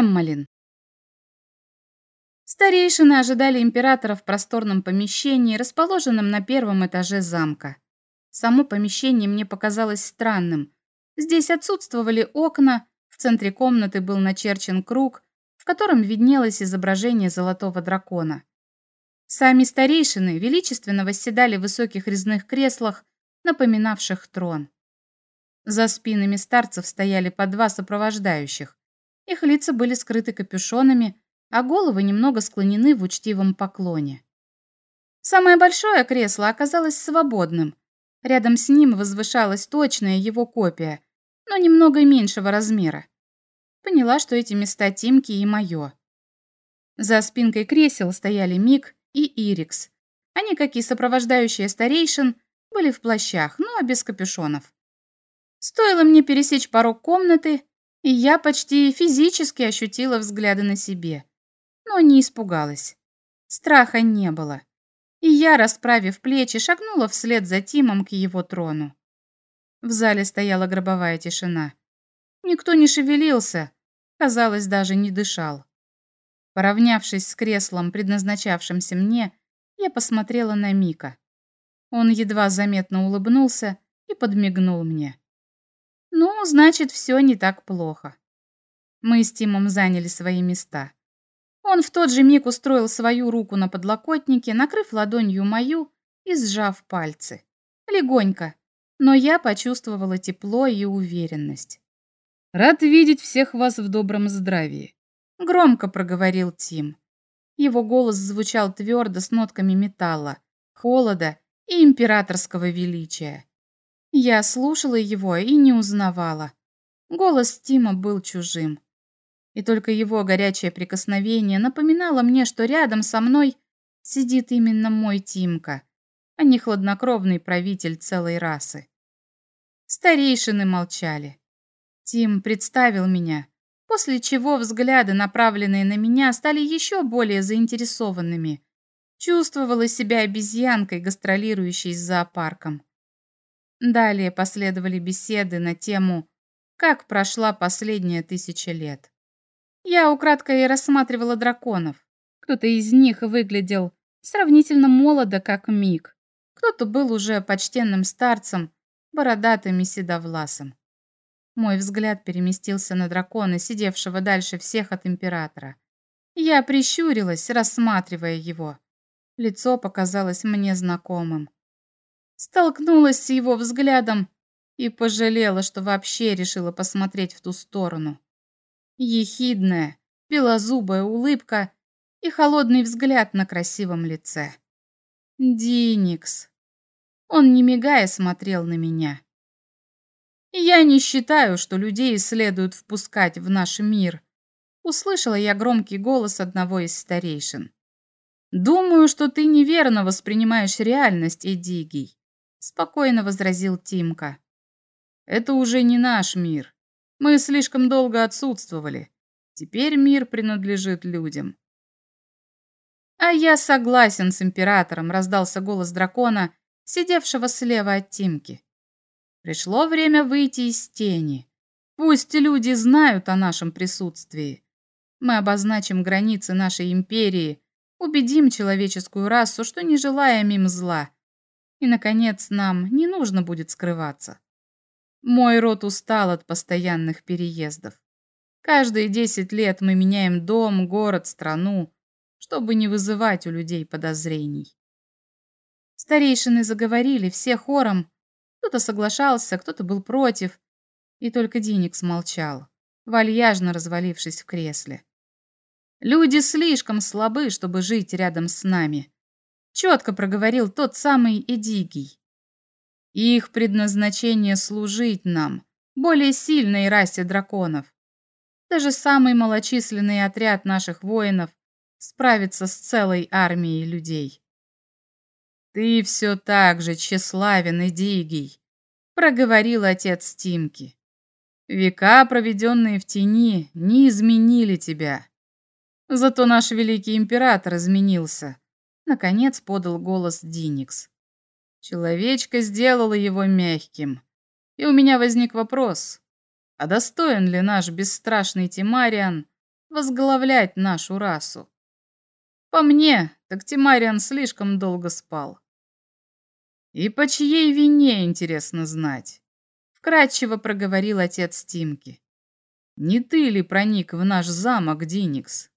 Эммалин. Старейшины ожидали императора в просторном помещении, расположенном на первом этаже замка. Само помещение мне показалось странным. Здесь отсутствовали окна, в центре комнаты был начерчен круг, в котором виднелось изображение золотого дракона. Сами старейшины величественно восседали в высоких резных креслах, напоминавших трон. За спинами старцев стояли по два сопровождающих. Их лица были скрыты капюшонами, а головы немного склонены в учтивом поклоне. Самое большое кресло оказалось свободным. Рядом с ним возвышалась точная его копия, но немного меньшего размера. Поняла, что эти места Тимки и мое. За спинкой кресел стояли Мик и Ирикс. Они, как и сопровождающие старейшин, были в плащах, но без капюшонов. Стоило мне пересечь порог комнаты, и я почти физически ощутила взгляды на себе. Но не испугалась. Страха не было. И я, расправив плечи, шагнула вслед за Тимом к его трону. В зале стояла гробовая тишина. Никто не шевелился, казалось, даже не дышал. Поравнявшись с креслом, предназначавшимся мне, я посмотрела на Мика. Он едва заметно улыбнулся и подмигнул мне. Ну, значит, все не так плохо. Мы с Тимом заняли свои места. Он в тот же миг устроил свою руку на подлокотнике, накрыв ладонью мою и сжав пальцы. Легонько, но я почувствовала тепло и уверенность. «Рад видеть всех вас в добром здравии», — громко проговорил Тим. Его голос звучал твердо с нотками металла, холода и императорского величия. Я слушала его и не узнавала. Голос Тима был чужим. И только его горячее прикосновение напоминало мне, что рядом со мной сидит именно мой Тимка, а не хладнокровный правитель целой расы. Старейшины молчали. Тим представил меня, после чего взгляды, направленные на меня, стали еще более заинтересованными. Чувствовала себя обезьянкой, гастролирующей с зоопарком. Далее последовали беседы на тему «Как прошла последняя тысяча лет». Я украдкой рассматривала драконов. Кто-то из них выглядел сравнительно молодо, как Миг. Кто-то был уже почтенным старцем, бородатым и седовласым. Мой взгляд переместился на дракона, сидевшего дальше всех от императора. Я прищурилась, рассматривая его. Лицо показалось мне знакомым столкнулась с его взглядом и пожалела, что вообще решила посмотреть в ту сторону. Ехидная, белозубая улыбка и холодный взгляд на красивом лице. Диникс. Он, не мигая, смотрел на меня. «Я не считаю, что людей следует впускать в наш мир», услышала я громкий голос одного из старейшин. «Думаю, что ты неверно воспринимаешь реальность, Эдигий спокойно возразил Тимка. Это уже не наш мир. Мы слишком долго отсутствовали. Теперь мир принадлежит людям. А я согласен с императором, раздался голос дракона, сидевшего слева от Тимки. Пришло время выйти из тени. Пусть люди знают о нашем присутствии. Мы обозначим границы нашей империи, убедим человеческую расу, что не желаем им зла, и, наконец, нам не нужно будет скрываться. Мой род устал от постоянных переездов. Каждые десять лет мы меняем дом, город, страну, чтобы не вызывать у людей подозрений. Старейшины заговорили все хором. Кто-то соглашался, кто-то был против. И только Диник смолчал, вальяжно развалившись в кресле. Люди слишком слабы, чтобы жить рядом с нами четко проговорил тот самый Эдигий. Их предназначение служить нам, более сильной расе драконов. Даже самый малочисленный отряд наших воинов справится с целой армией людей. «Ты все так же тщеславен, Эдигий», — проговорил отец Тимки. «Века, проведенные в тени, не изменили тебя. Зато наш великий император изменился. Наконец подал голос Диникс. Человечка сделала его мягким. И у меня возник вопрос, а достоин ли наш бесстрашный Тимариан возглавлять нашу расу. По мне, так Тимариан слишком долго спал. И по чьей вине, интересно знать? Вкратчиво проговорил отец Тимки. Не ты ли проник в наш замок, Диникс?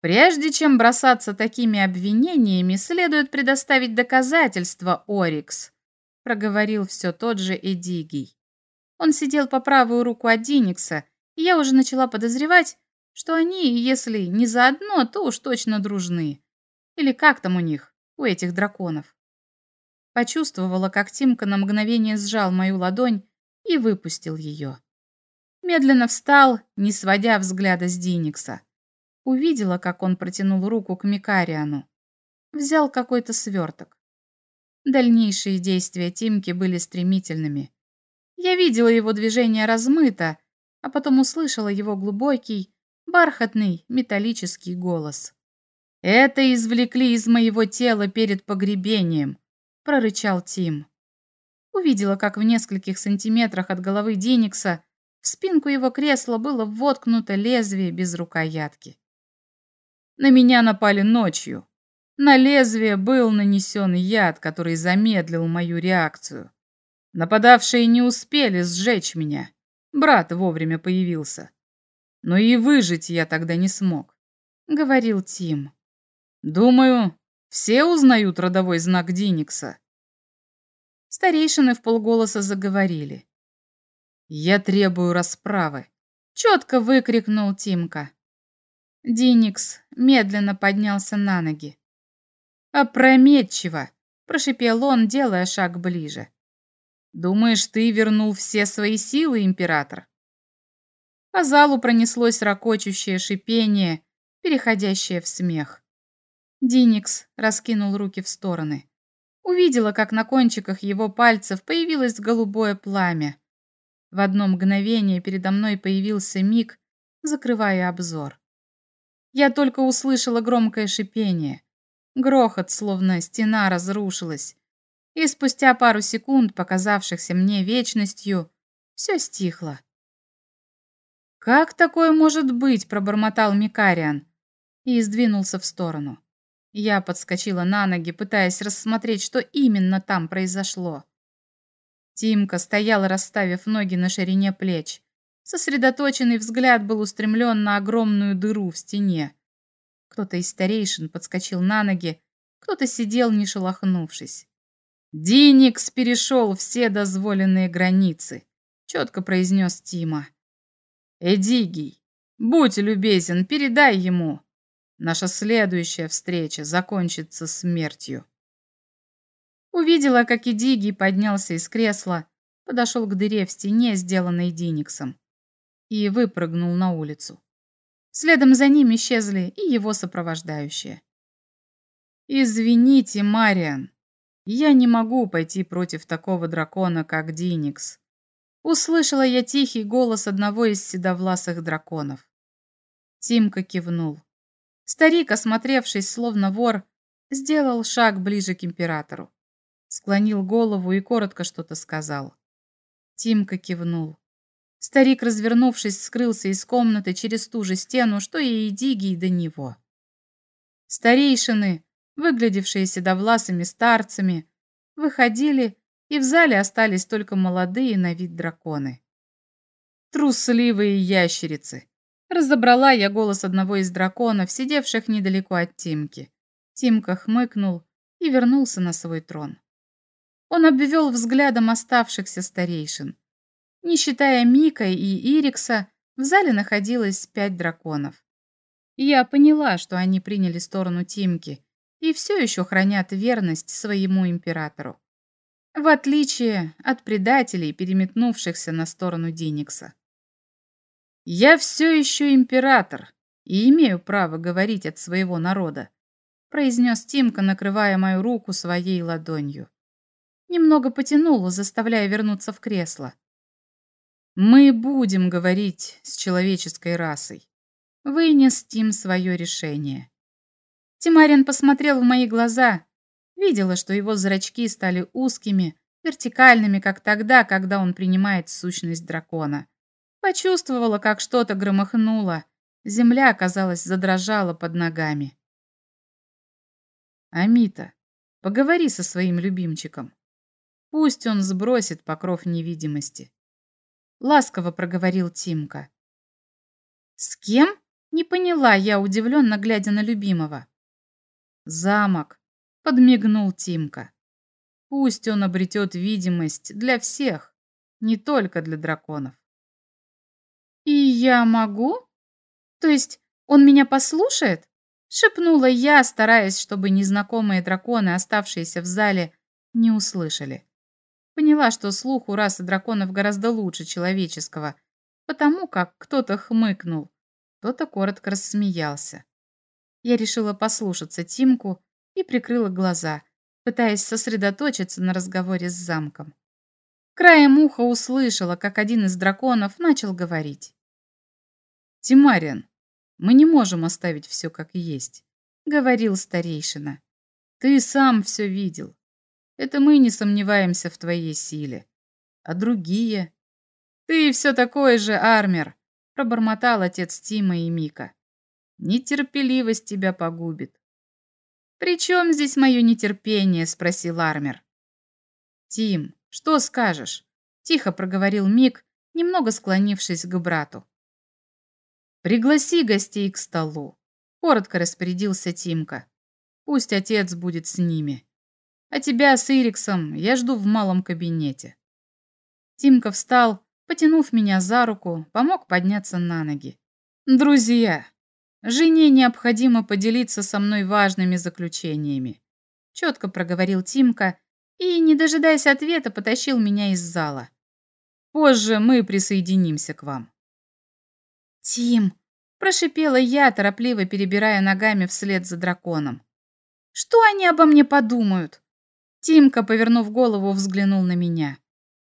Прежде чем бросаться такими обвинениями, следует предоставить доказательства, Орикс, проговорил все тот же Эдигий. Он сидел по правую руку от Диникса, и я уже начала подозревать, что они, если не заодно, то уж точно дружны. Или как там у них, у этих драконов. Почувствовала, как Тимка на мгновение сжал мою ладонь и выпустил ее. Медленно встал, не сводя взгляда с Диникса. Увидела, как он протянул руку к Микариану. Взял какой-то сверток. Дальнейшие действия Тимки были стремительными. Я видела его движение размыто, а потом услышала его глубокий, бархатный металлический голос. «Это извлекли из моего тела перед погребением», — прорычал Тим. Увидела, как в нескольких сантиметрах от головы Деникса в спинку его кресла было воткнуто лезвие без рукоятки. На меня напали ночью. На лезвие был нанесен яд, который замедлил мою реакцию. Нападавшие не успели сжечь меня. Брат вовремя появился. Но и выжить я тогда не смог, говорил Тим. Думаю, все узнают родовой знак Диникса. Старейшины в полголоса заговорили. Я требую расправы, четко выкрикнул Тимка. Диникс медленно поднялся на ноги. «Опрометчиво!» – прошипел он, делая шаг ближе. «Думаешь, ты вернул все свои силы, император?» По залу пронеслось ракочущее шипение, переходящее в смех. Диникс раскинул руки в стороны. Увидела, как на кончиках его пальцев появилось голубое пламя. В одно мгновение передо мной появился миг, закрывая обзор. Я только услышала громкое шипение. Грохот, словно стена разрушилась. И спустя пару секунд, показавшихся мне вечностью, все стихло. «Как такое может быть?» – пробормотал Микариан и сдвинулся в сторону. Я подскочила на ноги, пытаясь рассмотреть, что именно там произошло. Тимка стоял, расставив ноги на ширине плеч. Сосредоточенный взгляд был устремлен на огромную дыру в стене. Кто-то из старейшин подскочил на ноги, кто-то сидел, не шелохнувшись. «Диникс перешел все дозволенные границы», — четко произнес Тима. Эдигий, будь любезен, передай ему. Наша следующая встреча закончится смертью. Увидела, как Эдигий поднялся из кресла, подошел к дыре в стене, сделанной Диниксом, и выпрыгнул на улицу. Следом за ним исчезли и его сопровождающие. «Извините, Мариан, я не могу пойти против такого дракона, как Диникс. Услышала я тихий голос одного из седовласых драконов. Тимка кивнул. Старик, осмотревшись словно вор, сделал шаг ближе к императору. Склонил голову и коротко что-то сказал. Тимка кивнул. Старик, развернувшись, скрылся из комнаты через ту же стену, что и Эдигий до него. Старейшины, выглядевшие седовласыми старцами, выходили и в зале остались только молодые на вид драконы. «Трусливые ящерицы!» Разобрала я голос одного из драконов, сидевших недалеко от Тимки. Тимка хмыкнул и вернулся на свой трон. Он обвел взглядом оставшихся старейшин. Не считая Мика и Ирикса, в зале находилось пять драконов. Я поняла, что они приняли сторону Тимки и все еще хранят верность своему императору в отличие от предателей, переметнувшихся на сторону Диникса. «Я все еще император и имею право говорить от своего народа», произнес Тимка, накрывая мою руку своей ладонью. Немного потянуло, заставляя вернуться в кресло. «Мы будем говорить с человеческой расой. Вынес Тим свое решение». Тимарин посмотрел в мои глаза Видела, что его зрачки стали узкими, вертикальными, как тогда, когда он принимает сущность дракона. Почувствовала, как что-то громыхнуло, Земля, казалось, задрожала под ногами. Амита, поговори со своим любимчиком. Пусть он сбросит покров невидимости. Ласково проговорил Тимка. С кем? Не поняла я, удивленно глядя на любимого. Замок, подмигнул Тимка. Пусть он обретет видимость для всех, не только для драконов. «И я могу? То есть он меня послушает?» Шепнула я, стараясь, чтобы незнакомые драконы, оставшиеся в зале, не услышали. Поняла, что слух у расы драконов гораздо лучше человеческого, потому как кто-то хмыкнул, кто-то коротко рассмеялся. Я решила послушаться Тимку и прикрыла глаза, пытаясь сосредоточиться на разговоре с замком. Краем уха услышала, как один из драконов начал говорить. «Тимариан, мы не можем оставить все как есть», — говорил старейшина. «Ты сам все видел. Это мы не сомневаемся в твоей силе. А другие...» «Ты все такой же, Армер», — пробормотал отец Тима и Мика. «Нетерпеливость тебя погубит. «При чем здесь мое нетерпение?» – спросил Армер. «Тим, что скажешь?» – тихо проговорил Мик, немного склонившись к брату. «Пригласи гостей к столу», – коротко распорядился Тимка. «Пусть отец будет с ними. А тебя с Ириксом я жду в малом кабинете». Тимка встал, потянув меня за руку, помог подняться на ноги. «Друзья, Жене необходимо поделиться со мной важными заключениями. Четко проговорил Тимка и, не дожидаясь ответа, потащил меня из зала. Позже мы присоединимся к вам. Тим, прошипела я, торопливо перебирая ногами вслед за драконом. Что они обо мне подумают? Тимка, повернув голову, взглянул на меня.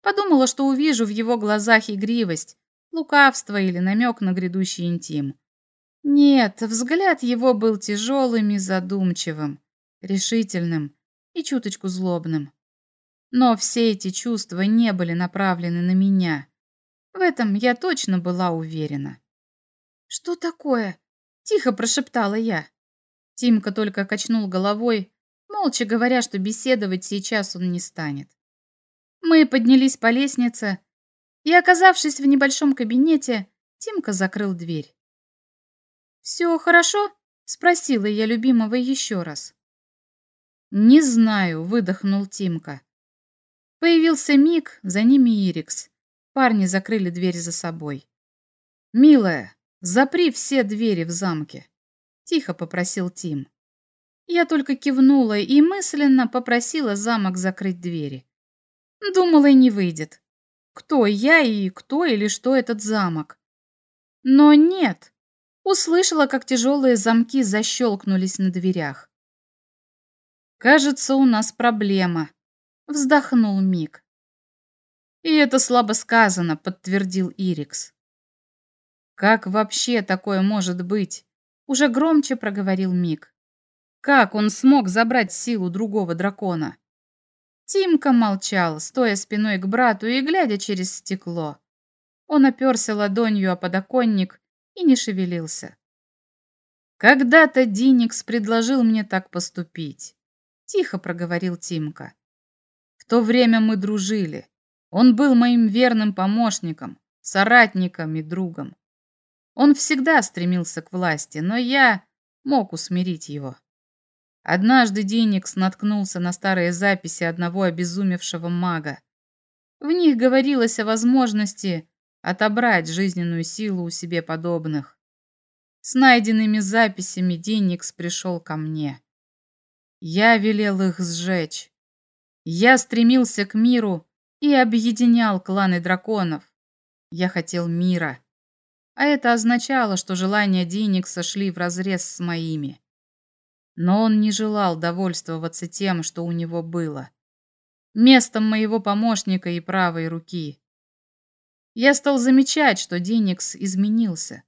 Подумала, что увижу в его глазах игривость, лукавство или намек на грядущий интим. Нет, взгляд его был тяжелым и задумчивым, решительным и чуточку злобным. Но все эти чувства не были направлены на меня. В этом я точно была уверена. «Что такое?» – тихо прошептала я. Тимка только качнул головой, молча говоря, что беседовать сейчас он не станет. Мы поднялись по лестнице, и, оказавшись в небольшом кабинете, Тимка закрыл дверь. «Все хорошо?» — спросила я любимого еще раз. «Не знаю», — выдохнул Тимка. Появился Мик, за ними Ирикс. Парни закрыли дверь за собой. «Милая, запри все двери в замке», — тихо попросил Тим. Я только кивнула и мысленно попросила замок закрыть двери. Думала, и не выйдет. Кто я и кто или что этот замок? Но нет, услышала, как тяжелые замки защелкнулись на дверях. «Кажется, у нас проблема», — вздохнул Мик. «И это слабо сказано», — подтвердил Ирикс. «Как вообще такое может быть?» — уже громче проговорил Мик. «Как он смог забрать силу другого дракона?» Тимка молчал, стоя спиной к брату и глядя через стекло. Он оперся ладонью о подоконник и не шевелился. Когда-то Диникс предложил мне так поступить, тихо проговорил Тимка. В то время мы дружили. Он был моим верным помощником, соратником и другом. Он всегда стремился к власти, но я мог усмирить его. Однажды Диникс наткнулся на старые записи одного обезумевшего мага. В них говорилось о возможности отобрать жизненную силу у себе подобных. С найденными записями Деникс пришел ко мне. Я велел их сжечь. Я стремился к миру и объединял кланы драконов. Я хотел мира. А это означало, что желания Диникса шли вразрез с моими. Но он не желал довольствоваться тем, что у него было. Местом моего помощника и правой руки. Я стал замечать, что Деникс изменился.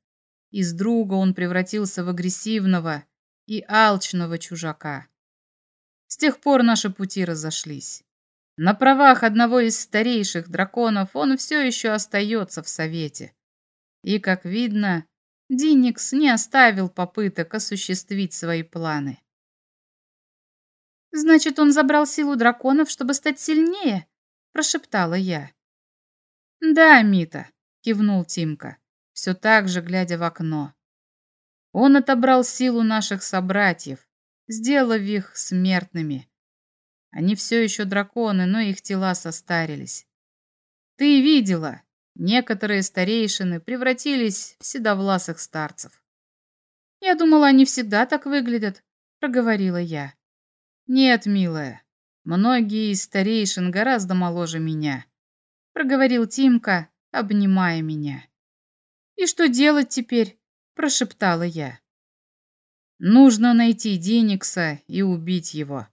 Из друга он превратился в агрессивного и алчного чужака. С тех пор наши пути разошлись. На правах одного из старейших драконов он все еще остается в Совете. И, как видно, Диникс не оставил попыток осуществить свои планы. «Значит, он забрал силу драконов, чтобы стать сильнее?» – прошептала я. «Да, Мита», – кивнул Тимка, все так же глядя в окно. «Он отобрал силу наших собратьев, сделав их смертными. Они все еще драконы, но их тела состарились. Ты видела, некоторые старейшины превратились в седовласых старцев. Я думала, они всегда так выглядят, проговорила я. Нет, милая, многие из старейшин гораздо моложе меня, проговорил Тимка, обнимая меня. И что делать теперь? прошептала я. Нужно найти Деникса и убить его,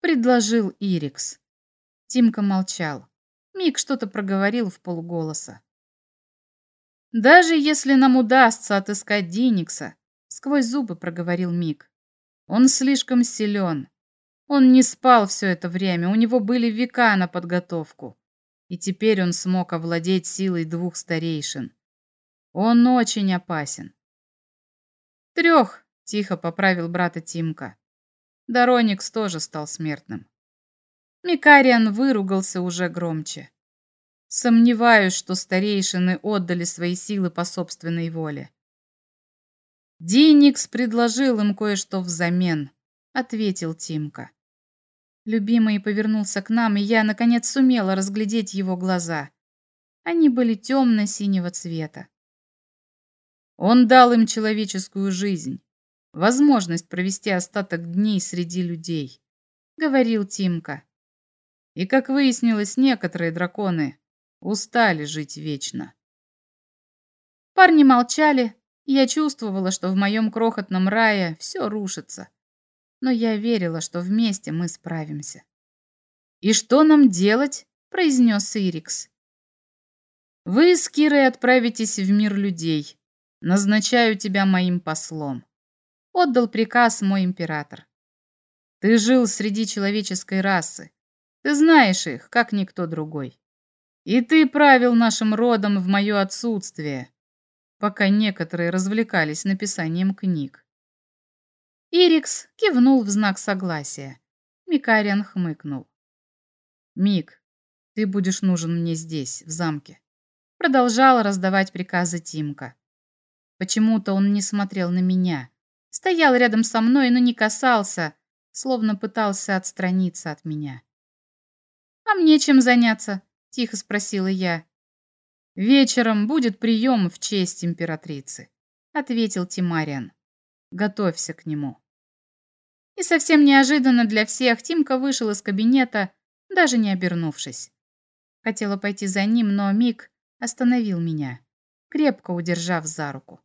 предложил Ирикс. Тимка молчал. Мик что-то проговорил в полголоса. Даже если нам удастся отыскать Деникса, сквозь зубы проговорил Мик. Он слишком силен. Он не спал все это время, у него были века на подготовку. И теперь он смог овладеть силой двух старейшин. Он очень опасен. Трех, Тихо поправил брата Тимка. Дороникс тоже стал смертным. Микариан выругался уже громче. Сомневаюсь, что старейшины отдали свои силы по собственной воле. Диникс предложил им кое-что взамен, ответил Тимка. Любимый повернулся к нам, и я, наконец, сумела разглядеть его глаза. Они были темно-синего цвета. Он дал им человеческую жизнь возможность провести остаток дней среди людей, говорил Тимка. И, как выяснилось, некоторые драконы устали жить вечно. Парни молчали, и я чувствовала, что в моем крохотном рае все рушится. Но я верила, что вместе мы справимся. «И что нам делать?» – произнес Ирикс. «Вы с Кирой отправитесь в мир людей. Назначаю тебя моим послом отдал приказ мой император. Ты жил среди человеческой расы. Ты знаешь их, как никто другой. И ты правил нашим родом в мое отсутствие, пока некоторые развлекались написанием книг. Ирикс кивнул в знак согласия. Микариан хмыкнул. «Мик, ты будешь нужен мне здесь, в замке», продолжала раздавать приказы Тимка. Почему-то он не смотрел на меня, Стоял рядом со мной, но не касался, словно пытался отстраниться от меня. «А мне чем заняться?» – тихо спросила я. «Вечером будет прием в честь императрицы», – ответил Тимариан. «Готовься к нему». И совсем неожиданно для всех Тимка вышел из кабинета, даже не обернувшись. Хотела пойти за ним, но Мик остановил меня, крепко удержав за руку.